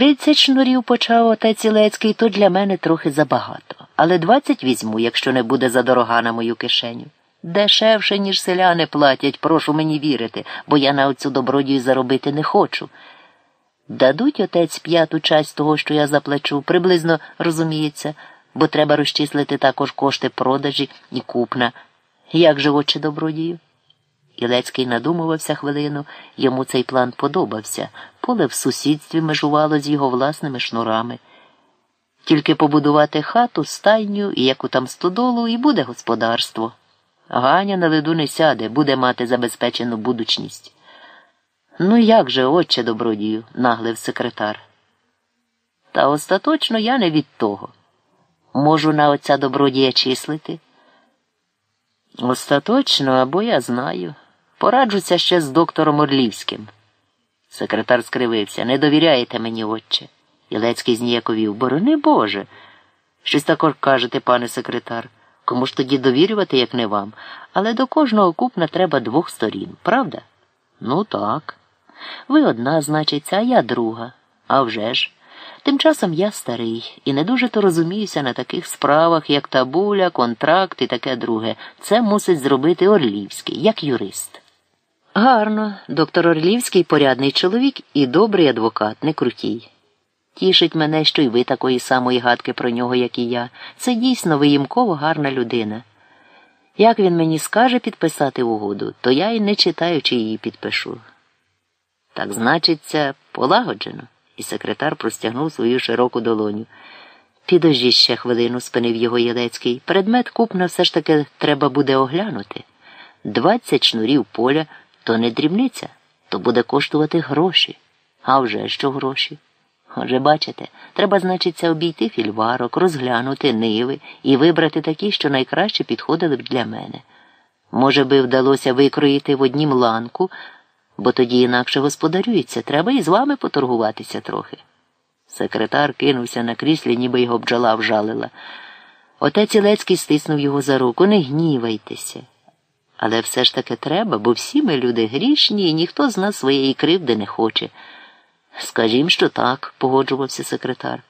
Тридцять шнурів почав отець Ілецький, то для мене трохи забагато. Але двадцять візьму, якщо не буде задорога на мою кишеню. Дешевше, ніж селяни платять, прошу мені вірити, бо я на оцю добродію заробити не хочу. Дадуть отець п'яту часть того, що я заплачу, приблизно розуміється, бо треба розчислити також кошти продажі і купна. Як же, отче добродію? Ілецький надумувався хвилину, йому цей план подобався. Поле в сусідстві межувало з його власними шнурами. Тільки побудувати хату, стайню і яку там стодолу, і буде господарство. Ганя на леду не сяде, буде мати забезпечену будучність. Ну, як же, отче добродію, наглив секретар. Та остаточно я не від того. Можу на отця добродія числити. Остаточно, або я знаю. Пораджуся ще з доктором Орлівським. Секретар скривився. Не довіряєте мені, отче. Ілецький зніяковів. Борони Боже. Щось також кажете, пане секретар. Кому ж тоді довірювати, як не вам. Але до кожного купна треба двох сторін, правда? Ну так. Ви одна, значиться, а я друга. А вже ж. Тим часом я старий і не дуже то розуміюся на таких справах, як табуля, контракт і таке друге. Це мусить зробити Орлівський, як юрист. Гарно, доктор Орлівський порядний чоловік і добрий адвокат, не крутій. Тішить мене, що й ви такої самої гадки про нього, як і я. Це дійсно виїмково гарна людина. Як він мені скаже підписати угоду, то я й не читаючи її підпишу. Так значиться, полагоджено, і секретар простягнув свою широку долоню. Підожіть ще хвилину, спинив його Єлецький. Предмет купна все ж таки треба буде оглянути. Двадцять шнурів поля то не дрібниця, то буде коштувати гроші. А вже що гроші? Отже, бачите, треба, значиться, обійти фільварок, розглянути ниви і вибрати такі, що найкраще підходили б для мене. Може би, вдалося викроїти в однім ланку, бо тоді інакше господарюється, треба і з вами поторгуватися трохи. Секретар кинувся на кріслі, ніби його бджола вжалила. Отець Ілецький стиснув його за руку. Не гнівайтеся. Але все ж таки треба, бо всі ми люди грішні, і ніхто з нас своєї кривди не хоче. Скажім, що так, погоджувався секретар.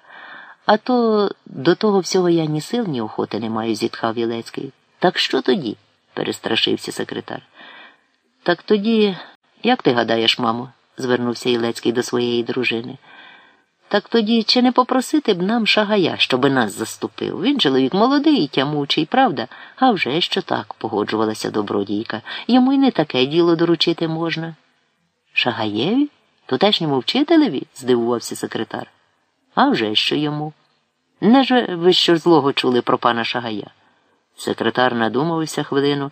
А то до того всього я ні сил, ні охоти не маю, зітхав Єлецький. Так що тоді? перестрашився секретар. Так тоді, як ти гадаєш, мамо? звернувся Ілецький до своєї дружини. Так тоді чи не попросити б нам шагая, щоби нас заступив? Він чоловік молодий і тямучий, правда? А вже що так, погоджувалася добродійка. Йому й не таке діло доручити можна. Шагаєві? Тутешньому вчителеві? здивувався секретар. А вже що йому? Не ж ви що злого чули про пана Шагая? Секретар надумався хвилину.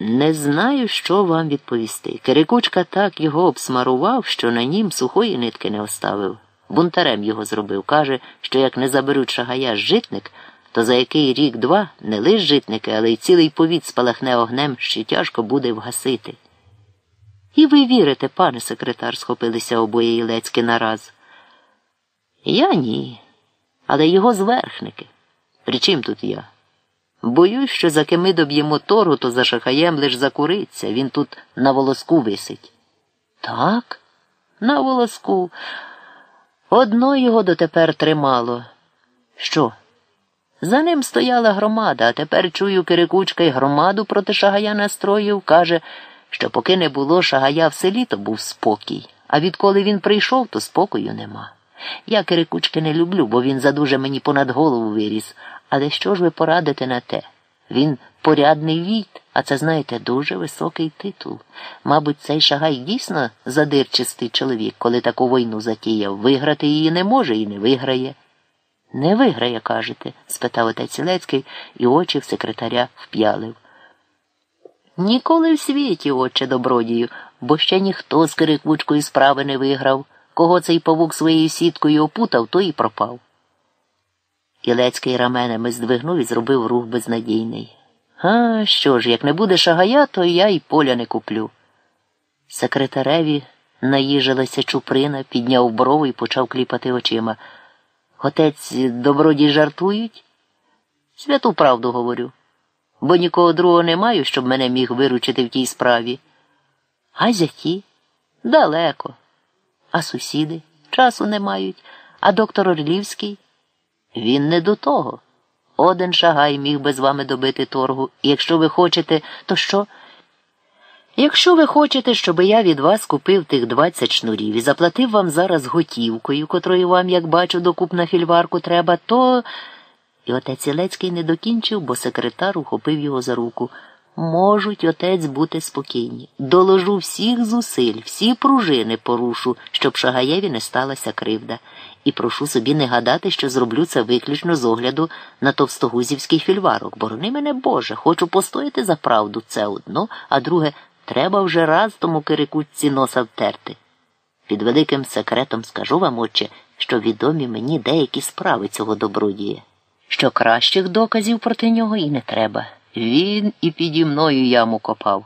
Не знаю, що вам відповісти. Кирикучка так його обсмарував, що на нім сухої нитки не оставив. Бунтарем його зробив. Каже, що як не заберуть шагая житник, то за який рік два не лиш житники, але й цілий повіт спалахне огнем, що тяжко буде вгасити. І ви вірите, пане секретар, схопилися обоє Ілецьки нараз. Я ні, але його зверхники. Причим тут я? Боюсь, що за ми доб'ємо торгу, то за шахаєм лиш закуриться, він тут на волоску висить. Так, на волоску. Одно його дотепер тримало. Що? За ним стояла громада, а тепер чую Кирикучка й громаду проти шагая настроїв, каже, що поки не було шагая в селі, то був спокій, а відколи він прийшов, то спокою нема. Я Кирикучки не люблю, бо він задуже мені понад голову виріс. Але що ж ви порадите на те? Він порядний війт, а це, знаєте, дуже високий титул. Мабуть, цей шагай дійсно задирчистий чоловік, коли таку війну затіяв. Виграти її не може і не виграє. Не виграє, кажете? спитав отець Ілецький, і очі в секретаря вп'ялив. Ніколи в світі, отче добродію, бо ще ніхто з кириквучкою справи не виграв. Кого цей павук своєю сіткою опутав, той і пропав. Ілецький раменами здвигнув і зробив рух безнадійний. А що ж, як не буде шагая, то я й поля не куплю. Секретареві наїжилася чуприна, підняв брову і почав кліпати очима. Отець добродій жартують? Святу правду говорю, бо нікого другого не маю, щоб мене міг виручити в тій справі. А зяті? Далеко. А сусіди? часу не мають. А доктор Орлівський? Він не до того. Один шагай міг би з вами добити торгу, і якщо ви хочете, то що? Якщо ви хочете, щоб я від вас купив тих 20 шнурів і заплатив вам зараз готівкою, котрою вам, як бачу, докуп на фільварку треба, то. І отець Ілецький не докінчив, бо секретар ухопив його за руку. Можуть отець бути спокійні. Доложу всіх зусиль, всі пружини порушу, щоб Шагаєві не сталася кривда. І прошу собі не гадати, що зроблю це виключно з огляду на товстогузівський фільварок. Борони мене Боже, хочу постояти за правду. Це одно, а друге, треба вже раз тому кирикутці носа втерти. Під великим секретом скажу вам, отче, що відомі мені деякі справи цього добродія, що кращих доказів проти нього і не треба. Він і піді мною яму копав.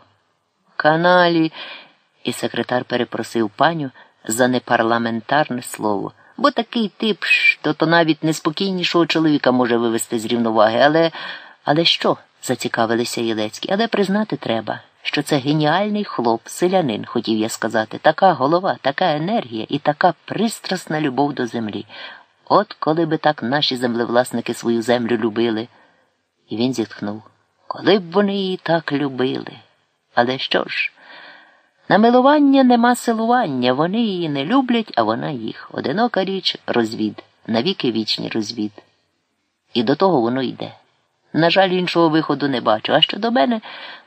Каналі, і секретар перепросив паню за непарламентарне слово, бо такий тип, що то навіть неспокійнішого чоловіка може вивести з рівноваги. Але але що? зацікавилися Єлецькі. Але признати треба, що це геніальний хлоп, селянин, хотів я сказати, така голова, така енергія і така пристрасна любов до землі. От коли би так наші землевласники свою землю любили. І він зітхнув. Коли б вони її так любили. Але що ж? На милування нема силування, вони її не люблять, а вона їх. Одинока річ розвід, навіки вічний розвід. І до того воно йде. На жаль, іншого виходу не бачу. А щодо мене,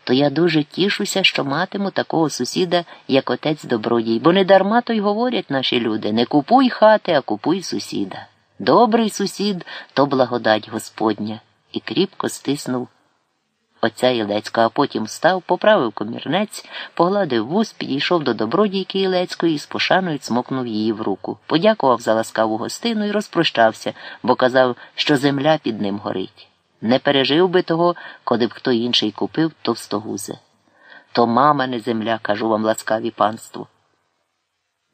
то я дуже тішуся, що матиму такого сусіда, як отець добродій, бо не дарма то й говорять наші люди не купуй хати, а купуй сусіда. Добрий сусід то благодать Господня, і кріпко стиснув отця Ілецька, а потім встав, поправив комірнець, погладив вуз, підійшов до добродійки Ілецької і з пошаною цмокнув її в руку. Подякував за ласкаву гостину і розпрощався, бо казав, що земля під ним горить. Не пережив би того, коли б хто інший купив товстогузе. То мама не земля, кажу вам ласкаві панство.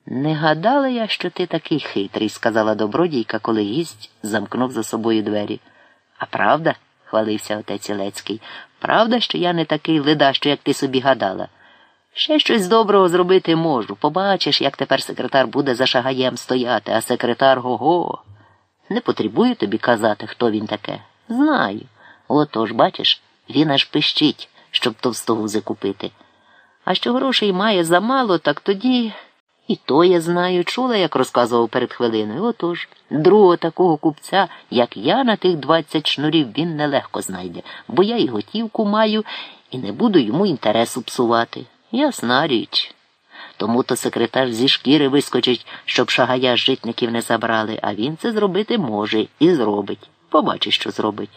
Не гадала я, що ти такий хитрий, сказала добродійка, коли гість замкнув за собою двері. А правда? хвалився отець Ілецький. Правда, що я не такий ледащо, як ти собі гадала. Ще щось доброго зробити можу. Побачиш, як тепер секретар буде за шагаєм стояти, а секретар го-го. Не потребую тобі казати, хто він таке. Знаю. Отож, бачиш, він аж пищить, щоб товстогузи купити. А що грошей має замало, так тоді. І то я знаю, чула, як розказував перед хвилиною. Отож, другого такого купця, як я на тих двадцять шнурів, він нелегко знайде, бо я і готівку маю і не буду йому інтересу псувати. Ясна річ. Тому то секретар зі шкіри вискочить, щоб шагая житників не забрали, а він це зробити може і зробить. Побачиш, що зробить.